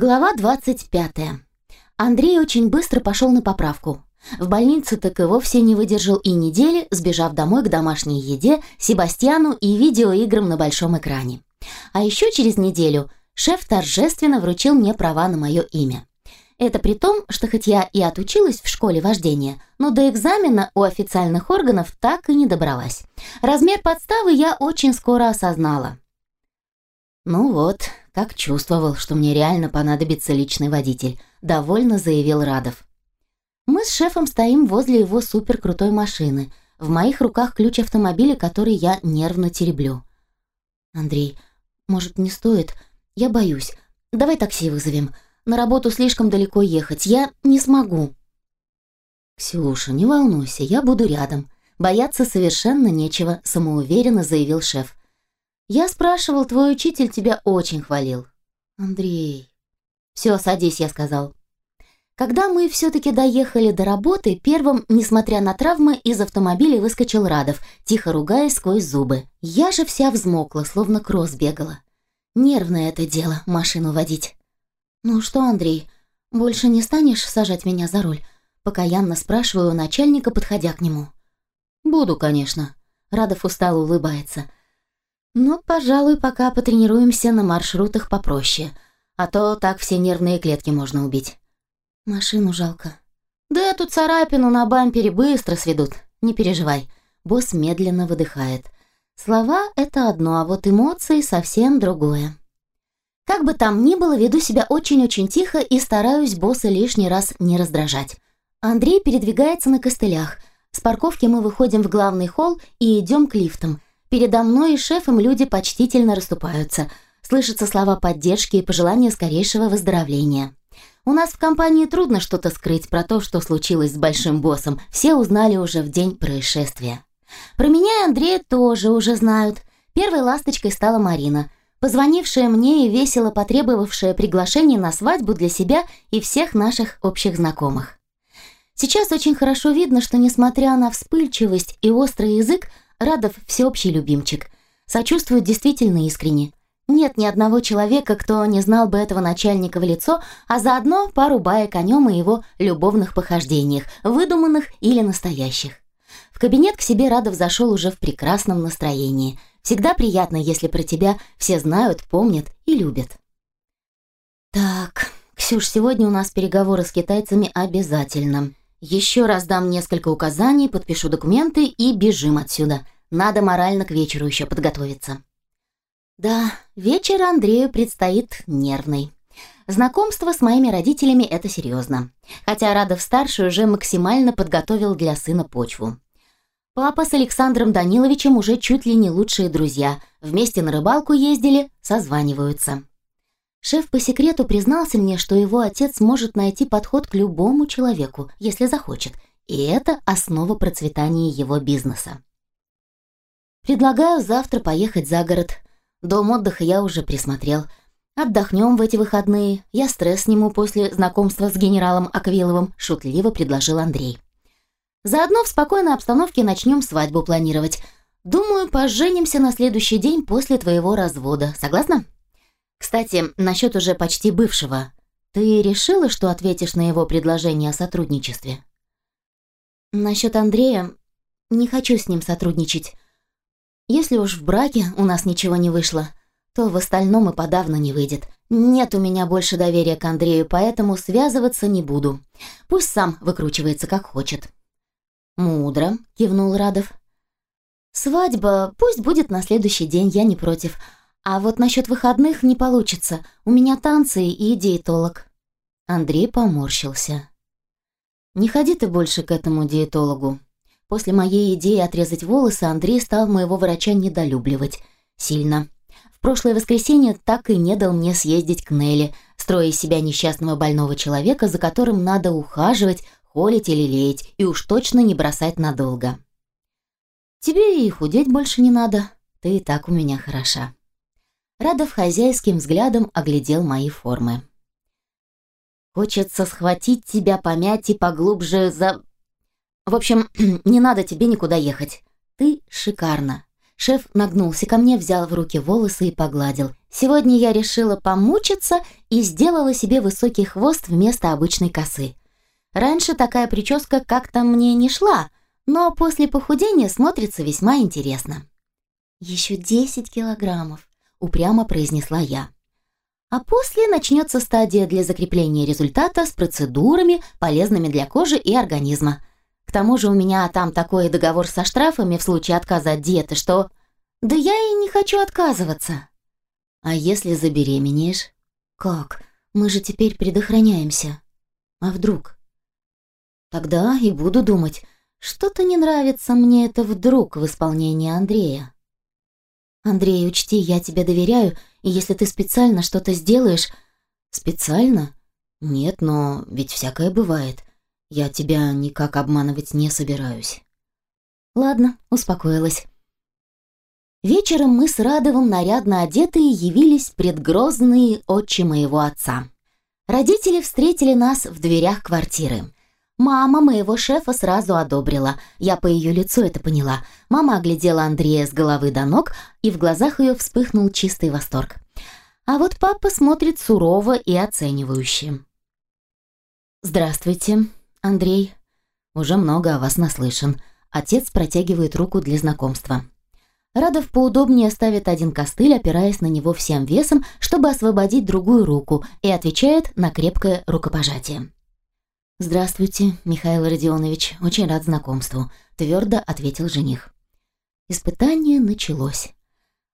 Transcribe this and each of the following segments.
Глава 25. Андрей очень быстро пошел на поправку. В больницу так и вовсе не выдержал и недели, сбежав домой к домашней еде, Себастьяну и видеоиграм на большом экране. А еще через неделю шеф торжественно вручил мне права на мое имя. Это при том, что хоть я и отучилась в школе вождения, но до экзамена у официальных органов так и не добралась. Размер подставы я очень скоро осознала. Ну вот, как чувствовал, что мне реально понадобится личный водитель, довольно заявил Радов. Мы с шефом стоим возле его суперкрутой машины. В моих руках ключ автомобиля, который я нервно тереблю. Андрей, может, не стоит? Я боюсь. Давай такси вызовем. На работу слишком далеко ехать. Я не смогу. Ксюша, не волнуйся, я буду рядом. Бояться совершенно нечего, самоуверенно заявил шеф. Я спрашивал, твой учитель тебя очень хвалил. Андрей. Все, садись, я сказал. Когда мы все-таки доехали до работы, первым, несмотря на травмы, из автомобиля выскочил Радов, тихо ругаясь сквозь зубы. Я же вся взмокла, словно кросс бегала. Нервное это дело, машину водить. «Ну что, Андрей, больше не станешь сажать меня за руль?» Покаянно спрашиваю у начальника, подходя к нему. «Буду, конечно». Радов устало улыбается. Но, пожалуй, пока потренируемся на маршрутах попроще, а то так все нервные клетки можно убить. Машину жалко. Да эту царапину на бампере быстро сведут, не переживай. Босс медленно выдыхает. Слова — это одно, а вот эмоции — совсем другое. Как бы там ни было, веду себя очень-очень тихо и стараюсь босса лишний раз не раздражать. Андрей передвигается на костылях. С парковки мы выходим в главный холл и идем к лифтам — Передо мной и шефом люди почтительно расступаются. Слышатся слова поддержки и пожелания скорейшего выздоровления. У нас в компании трудно что-то скрыть про то, что случилось с большим боссом. Все узнали уже в день происшествия. Про меня и Андрея тоже уже знают. Первой ласточкой стала Марина, позвонившая мне и весело потребовавшая приглашение на свадьбу для себя и всех наших общих знакомых. Сейчас очень хорошо видно, что несмотря на вспыльчивость и острый язык, Радов – всеобщий любимчик. Сочувствует действительно искренне. Нет ни одного человека, кто не знал бы этого начальника в лицо, а заодно пару баек о нем и его любовных похождениях, выдуманных или настоящих. В кабинет к себе Радов зашел уже в прекрасном настроении. Всегда приятно, если про тебя все знают, помнят и любят. Так, Ксюш, сегодня у нас переговоры с китайцами обязательно. Еще раз дам несколько указаний, подпишу документы и бежим отсюда. Надо морально к вечеру еще подготовиться. Да, вечер Андрею предстоит нервный. Знакомство с моими родителями – это серьезно. Хотя Радов-старший уже максимально подготовил для сына почву. Папа с Александром Даниловичем уже чуть ли не лучшие друзья. Вместе на рыбалку ездили, созваниваются. Шеф по секрету признался мне, что его отец может найти подход к любому человеку, если захочет, и это основа процветания его бизнеса. Предлагаю завтра поехать за город. Дом отдыха я уже присмотрел. Отдохнем в эти выходные. Я стресс сниму после знакомства с генералом Аквиловым, шутливо предложил Андрей. Заодно в спокойной обстановке начнем свадьбу планировать. Думаю, поженимся на следующий день после твоего развода. Согласна? Кстати, насчет уже почти бывшего. Ты решила, что ответишь на его предложение о сотрудничестве? Насчет Андрея не хочу с ним сотрудничать. Если уж в браке у нас ничего не вышло, то в остальном и подавно не выйдет. Нет у меня больше доверия к Андрею, поэтому связываться не буду. Пусть сам выкручивается как хочет. Мудро, кивнул Радов. Свадьба пусть будет на следующий день, я не против. А вот насчет выходных не получится. У меня танцы и диетолог. Андрей поморщился. Не ходи ты больше к этому диетологу. После моей идеи отрезать волосы Андрей стал моего врача недолюбливать. Сильно. В прошлое воскресенье так и не дал мне съездить к Нелли, строя из себя несчастного больного человека, за которым надо ухаживать, холить или леять, и уж точно не бросать надолго. Тебе и худеть больше не надо. Ты и так у меня хороша. Радов хозяйским взглядом оглядел мои формы. «Хочется схватить тебя, помять и поглубже за...» «В общем, не надо тебе никуда ехать. Ты шикарна. Шеф нагнулся ко мне, взял в руки волосы и погладил. Сегодня я решила помучиться и сделала себе высокий хвост вместо обычной косы. Раньше такая прическа как-то мне не шла, но после похудения смотрится весьма интересно. «Еще 10 килограммов», — упрямо произнесла я. А после начнется стадия для закрепления результата с процедурами, полезными для кожи и организма. К тому же у меня там такой договор со штрафами в случае отказа от диеты, что... Да я и не хочу отказываться. А если забеременеешь? Как? Мы же теперь предохраняемся. А вдруг? Тогда и буду думать, что-то не нравится мне это вдруг в исполнении Андрея. Андрей, учти, я тебе доверяю, и если ты специально что-то сделаешь... Специально? Нет, но ведь всякое бывает. Я тебя никак обманывать не собираюсь. Ладно, успокоилась. Вечером мы с Радовым нарядно одетые явились пред грозные отчи моего отца. Родители встретили нас в дверях квартиры. Мама моего шефа сразу одобрила. Я по ее лицу это поняла. Мама оглядела Андрея с головы до ног, и в глазах ее вспыхнул чистый восторг. А вот папа смотрит сурово и оценивающе. «Здравствуйте, Андрей. Уже много о вас наслышан». Отец протягивает руку для знакомства. Радов поудобнее ставит один костыль, опираясь на него всем весом, чтобы освободить другую руку, и отвечает на крепкое рукопожатие. «Здравствуйте, Михаил Родионович. Очень рад знакомству», — твердо ответил жених. Испытание началось.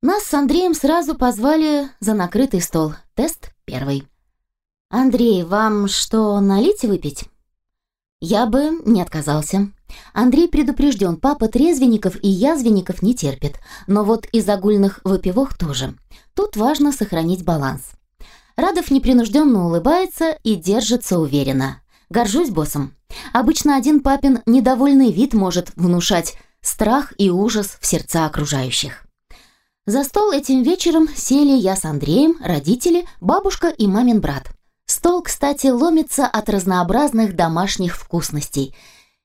Нас с Андреем сразу позвали за накрытый стол. Тест первый. «Андрей, вам что, налить выпить?» Я бы не отказался. Андрей предупрежден, папа трезвенников и язвенников не терпит, но вот и загульных выпивок тоже. Тут важно сохранить баланс. Радов непринужденно улыбается и держится уверенно. Горжусь боссом. Обычно один папин недовольный вид может внушать страх и ужас в сердца окружающих. За стол этим вечером сели я с Андреем, родители, бабушка и мамин брат. Стол, кстати, ломится от разнообразных домашних вкусностей.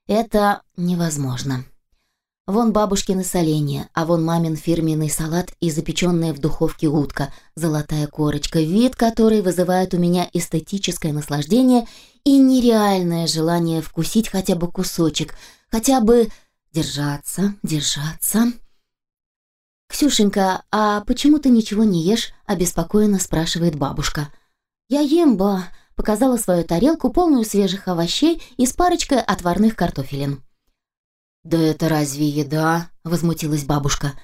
Это невозможно. Вон бабушкины соленья, а вон мамин фирменный салат и запеченная в духовке утка, золотая корочка, вид которой вызывает у меня эстетическое наслаждение и нереальное желание вкусить хотя бы кусочек, хотя бы держаться, держаться. «Ксюшенька, а почему ты ничего не ешь?» – обеспокоенно спрашивает бабушка. «Я ем, ба», – показала свою тарелку, полную свежих овощей и с парочкой отварных картофелин. «Да это разве еда?» – возмутилась бабушка.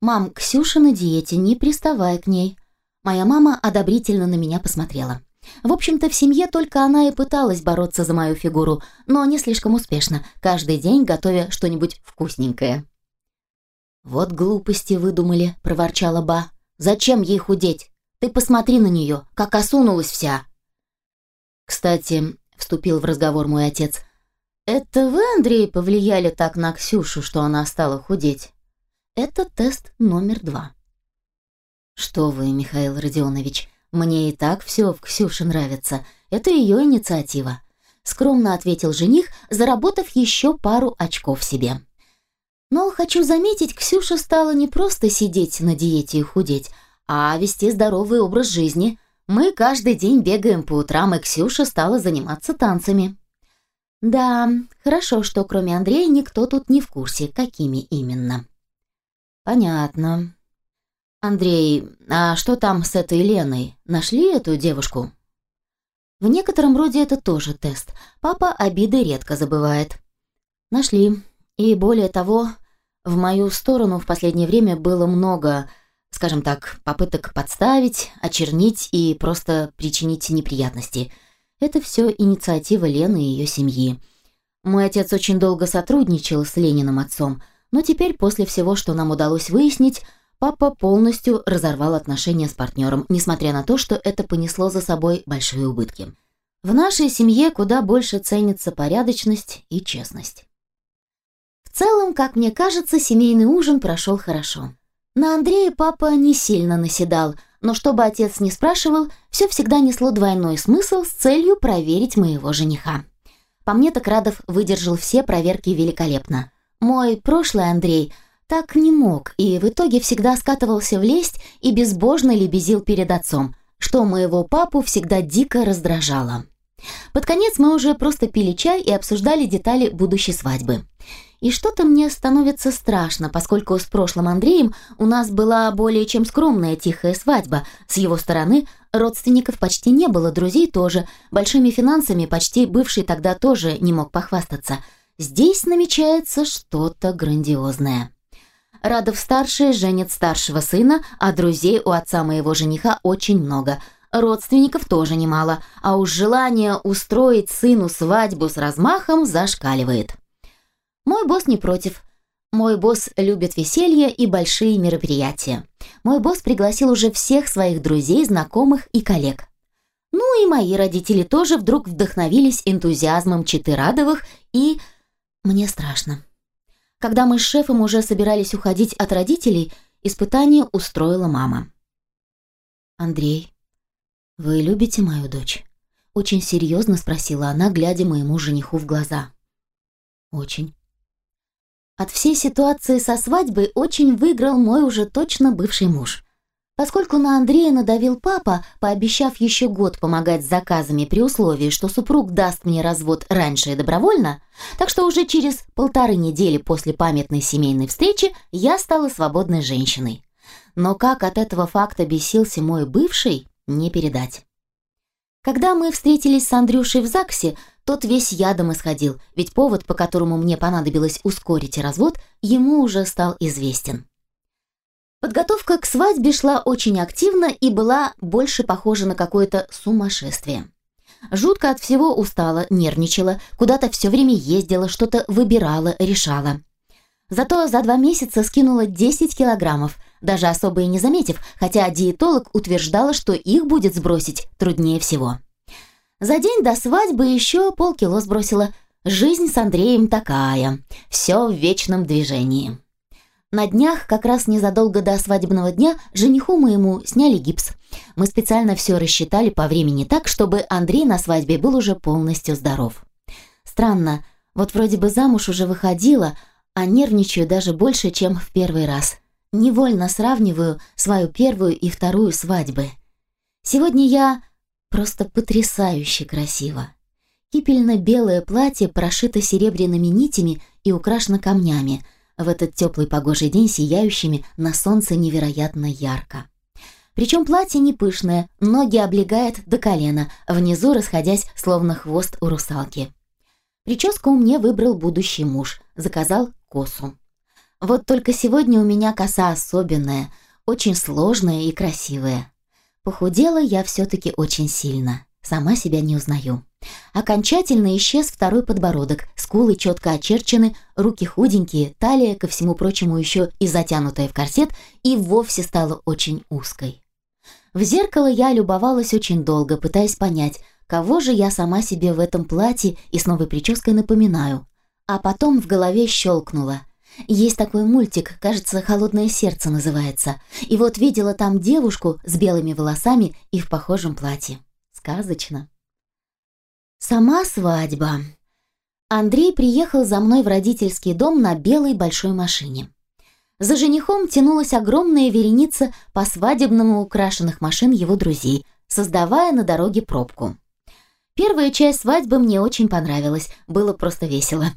«Мам, Ксюша на диете, не приставай к ней». Моя мама одобрительно на меня посмотрела. В общем-то, в семье только она и пыталась бороться за мою фигуру, но не слишком успешно, каждый день готовя что-нибудь вкусненькое. «Вот глупости выдумали», – проворчала Ба. «Зачем ей худеть? Ты посмотри на нее, как осунулась вся». «Кстати», – вступил в разговор мой отец – «Это вы, Андрей, повлияли так на Ксюшу, что она стала худеть?» Это тест номер два. «Что вы, Михаил Родионович, мне и так все в Ксюше нравится. Это ее инициатива», — скромно ответил жених, заработав еще пару очков себе. Но хочу заметить, Ксюша стала не просто сидеть на диете и худеть, а вести здоровый образ жизни. Мы каждый день бегаем по утрам, и Ксюша стала заниматься танцами. Да, хорошо, что кроме Андрея никто тут не в курсе, какими именно. Понятно. Андрей, а что там с этой Леной? Нашли эту девушку? В некотором роде это тоже тест. Папа обиды редко забывает. Нашли. И более того, в мою сторону в последнее время было много, скажем так, попыток подставить, очернить и просто причинить неприятности – это все инициатива Лены и ее семьи. Мой отец очень долго сотрудничал с Лениным отцом, но теперь, после всего, что нам удалось выяснить, папа полностью разорвал отношения с партнером, несмотря на то, что это понесло за собой большие убытки. В нашей семье куда больше ценится порядочность и честность. В целом, как мне кажется, семейный ужин прошел хорошо. На Андрея папа не сильно наседал – но чтобы отец не спрашивал, все всегда несло двойной смысл с целью проверить моего жениха. По мне так Радов выдержал все проверки великолепно. Мой прошлый Андрей так не мог и в итоге всегда скатывался в лесть и безбожно лебезил перед отцом, что моего папу всегда дико раздражало. Под конец мы уже просто пили чай и обсуждали детали будущей свадьбы. И что-то мне становится страшно, поскольку с прошлым Андреем у нас была более чем скромная тихая свадьба. С его стороны родственников почти не было, друзей тоже. Большими финансами почти бывший тогда тоже не мог похвастаться. Здесь намечается что-то грандиозное. Радов-старший женит старшего сына, а друзей у отца моего жениха очень много – Родственников тоже немало, а уж желание устроить сыну свадьбу с размахом зашкаливает. Мой босс не против. Мой босс любит веселье и большие мероприятия. Мой босс пригласил уже всех своих друзей, знакомых и коллег. Ну и мои родители тоже вдруг вдохновились энтузиазмом Читы Радовых и... Мне страшно. Когда мы с шефом уже собирались уходить от родителей, испытание устроила мама. «Андрей, «Вы любите мою дочь?» Очень серьезно спросила она, глядя моему жениху в глаза. «Очень». От всей ситуации со свадьбой очень выиграл мой уже точно бывший муж. Поскольку на Андрея надавил папа, пообещав еще год помогать с заказами при условии, что супруг даст мне развод раньше и добровольно, так что уже через полторы недели после памятной семейной встречи я стала свободной женщиной. Но как от этого факта бесился мой бывший, не передать. Когда мы встретились с Андрюшей в ЗАГСе, тот весь ядом исходил, ведь повод, по которому мне понадобилось ускорить развод, ему уже стал известен. Подготовка к свадьбе шла очень активно и была больше похожа на какое-то сумасшествие. Жутко от всего устала, нервничала, куда-то все время ездила, что-то выбирала, решала. Зато за два месяца скинула 10 килограммов, даже особо и не заметив, хотя диетолог утверждала, что их будет сбросить труднее всего. За день до свадьбы еще полкило сбросила. Жизнь с Андреем такая, все в вечном движении. На днях, как раз незадолго до свадебного дня, жениху моему сняли гипс. Мы специально все рассчитали по времени так, чтобы Андрей на свадьбе был уже полностью здоров. Странно, вот вроде бы замуж уже выходила, а нервничаю даже больше, чем в первый раз. Невольно сравниваю свою первую и вторую свадьбы. Сегодня я просто потрясающе красива. Кипельно-белое платье прошито серебряными нитями и украшено камнями, в этот теплый погожий день сияющими на солнце невероятно ярко. Причем платье не пышное, ноги облегает до колена, внизу расходясь, словно хвост у русалки. Прическу мне выбрал будущий муж, заказал косу. Вот только сегодня у меня коса особенная, очень сложная и красивая. Похудела я все-таки очень сильно, сама себя не узнаю. Окончательно исчез второй подбородок, скулы четко очерчены, руки худенькие, талия, ко всему прочему, еще и затянутая в корсет, и вовсе стала очень узкой. В зеркало я любовалась очень долго, пытаясь понять, кого же я сама себе в этом платье и с новой прической напоминаю. А потом в голове щелкнуло – есть такой мультик, кажется, «Холодное сердце» называется. И вот видела там девушку с белыми волосами и в похожем платье. Сказочно. Сама свадьба. Андрей приехал за мной в родительский дом на белой большой машине. За женихом тянулась огромная вереница по свадебному украшенных машин его друзей, создавая на дороге пробку. Первая часть свадьбы мне очень понравилась, было просто весело –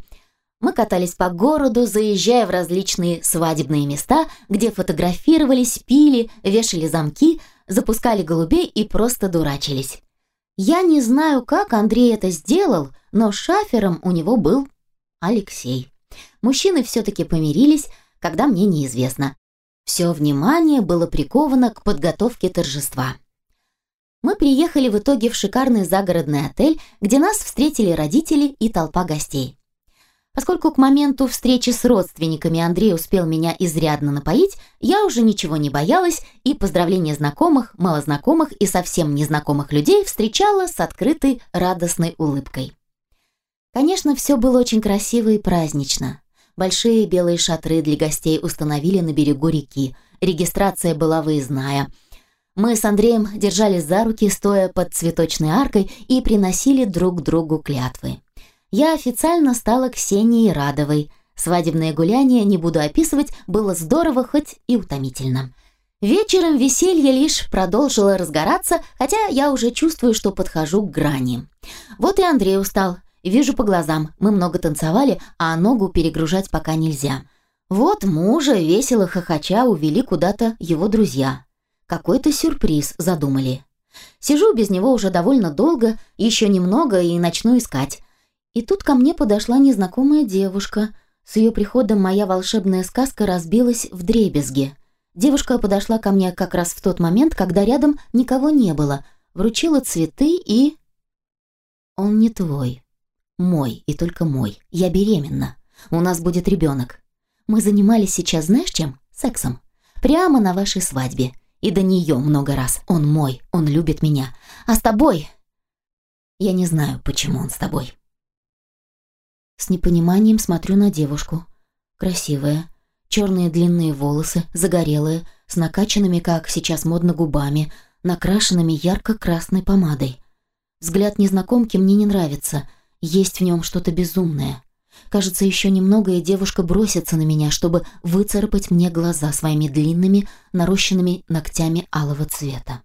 мы катались по городу, заезжая в различные свадебные места, где фотографировались, пили, вешали замки, запускали голубей и просто дурачились. Я не знаю, как Андрей это сделал, но шафером у него был Алексей. Мужчины все-таки помирились, когда мне неизвестно. Все внимание было приковано к подготовке торжества. Мы приехали в итоге в шикарный загородный отель, где нас встретили родители и толпа гостей. Поскольку к моменту встречи с родственниками Андрей успел меня изрядно напоить, я уже ничего не боялась и поздравления знакомых, малознакомых и совсем незнакомых людей встречала с открытой радостной улыбкой. Конечно, все было очень красиво и празднично. Большие белые шатры для гостей установили на берегу реки. Регистрация была выездная. Мы с Андреем держались за руки, стоя под цветочной аркой и приносили друг другу клятвы я официально стала Ксенией Радовой, Свадебное гуляние, не буду описывать, было здорово, хоть и утомительно. Вечером веселье лишь продолжило разгораться, хотя я уже чувствую, что подхожу к грани. Вот и Андрей устал. Вижу по глазам, мы много танцевали, а ногу перегружать пока нельзя. Вот мужа, весело хохоча, увели куда-то его друзья. Какой-то сюрприз задумали. Сижу без него уже довольно долго, еще немного и начну искать. И тут ко мне подошла незнакомая девушка. С ее приходом моя волшебная сказка разбилась в дребезги. Девушка подошла ко мне как раз в тот момент, когда рядом никого не было, вручила цветы и... «Он не твой. Мой и только мой. Я беременна. У нас будет ребенок. Мы занимались сейчас знаешь чем? Сексом. Прямо на вашей свадьбе. И до нее много раз. Он мой, он любит меня. А с тобой... Я не знаю, почему он с тобой. С непониманием смотрю на девушку. Красивая. Черные длинные волосы, загорелые, с накачанными, как сейчас модно, губами, накрашенными ярко-красной помадой. Взгляд незнакомки мне не нравится. Есть в нем что-то безумное. Кажется, еще немного, и девушка бросится на меня, чтобы выцарапать мне глаза своими длинными, нарощенными ногтями алого цвета.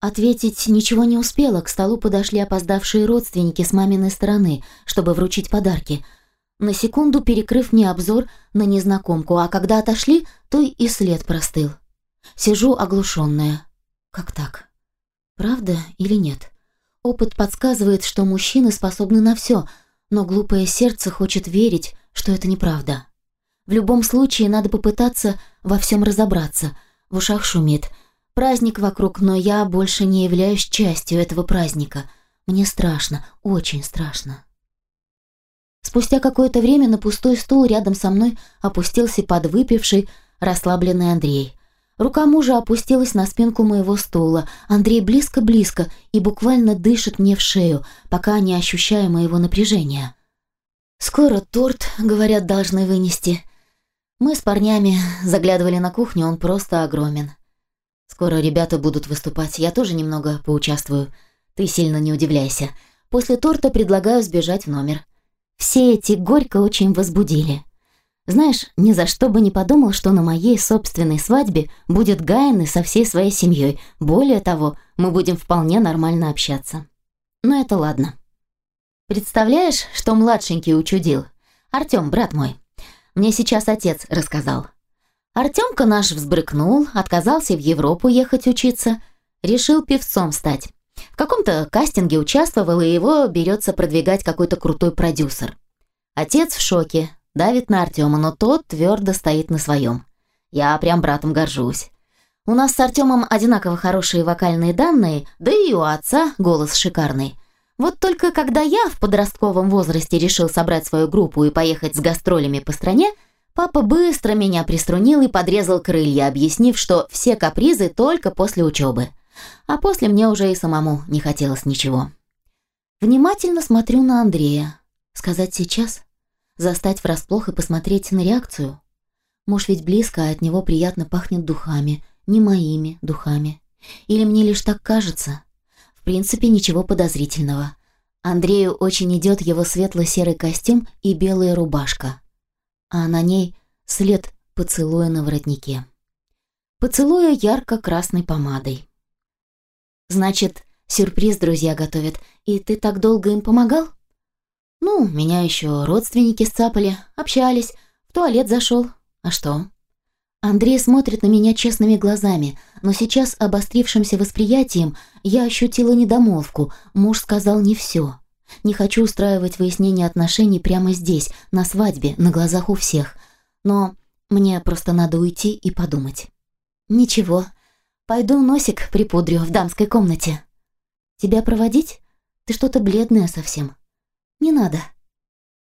Ответить ничего не успела, к столу подошли опоздавшие родственники с маминой стороны, чтобы вручить подарки, на секунду перекрыв мне обзор на незнакомку, а когда отошли, то и след простыл. Сижу оглушенная. Как так? Правда или нет? Опыт подсказывает, что мужчины способны на все — но глупое сердце хочет верить, что это неправда. В любом случае надо попытаться во всем разобраться. В ушах шумит. Праздник вокруг, но я больше не являюсь частью этого праздника. Мне страшно, очень страшно. Спустя какое-то время на пустой стул рядом со мной опустился подвыпивший, расслабленный Андрей. Рука мужа опустилась на спинку моего стула. Андрей близко-близко и буквально дышит мне в шею, пока не ощущаю моего напряжения. «Скоро торт, говорят, должны вынести. Мы с парнями заглядывали на кухню, он просто огромен. Скоро ребята будут выступать, я тоже немного поучаствую. Ты сильно не удивляйся. После торта предлагаю сбежать в номер. Все эти горько очень возбудили». Знаешь, ни за что бы не подумал, что на моей собственной свадьбе будет Гайны со всей своей семьей. Более того, мы будем вполне нормально общаться. Но это ладно. Представляешь, что младшенький учудил? Артём, брат мой. Мне сейчас отец рассказал. Артёмка наш взбрыкнул, отказался в Европу ехать учиться, решил певцом стать. В каком-то кастинге участвовал, и его берется продвигать какой-то крутой продюсер. Отец в шоке, Давит на Артема, но тот твердо стоит на своем. Я прям братом горжусь. У нас с Артемом одинаково хорошие вокальные данные, да и у отца голос шикарный. Вот только когда я в подростковом возрасте решил собрать свою группу и поехать с гастролями по стране, папа быстро меня приструнил и подрезал крылья, объяснив, что все капризы только после учебы. А после мне уже и самому не хотелось ничего. Внимательно смотрю на Андрея. Сказать сейчас? Застать врасплох и посмотреть на реакцию? Муж ведь близко, а от него приятно пахнет духами, не моими духами. Или мне лишь так кажется? В принципе, ничего подозрительного. Андрею очень идет его светло-серый костюм и белая рубашка. А на ней след поцелуя на воротнике. Поцелуя ярко-красной помадой. «Значит, сюрприз друзья готовят, и ты так долго им помогал?» Ну, меня еще родственники сцапали, общались, в туалет зашел. А что? Андрей смотрит на меня честными глазами, но сейчас обострившимся восприятием я ощутила недомолвку. Муж сказал не все. Не хочу устраивать выяснение отношений прямо здесь, на свадьбе, на глазах у всех. Но мне просто надо уйти и подумать. Ничего, пойду носик припудрю в дамской комнате. Тебя проводить? Ты что-то бледная совсем. «Не надо»,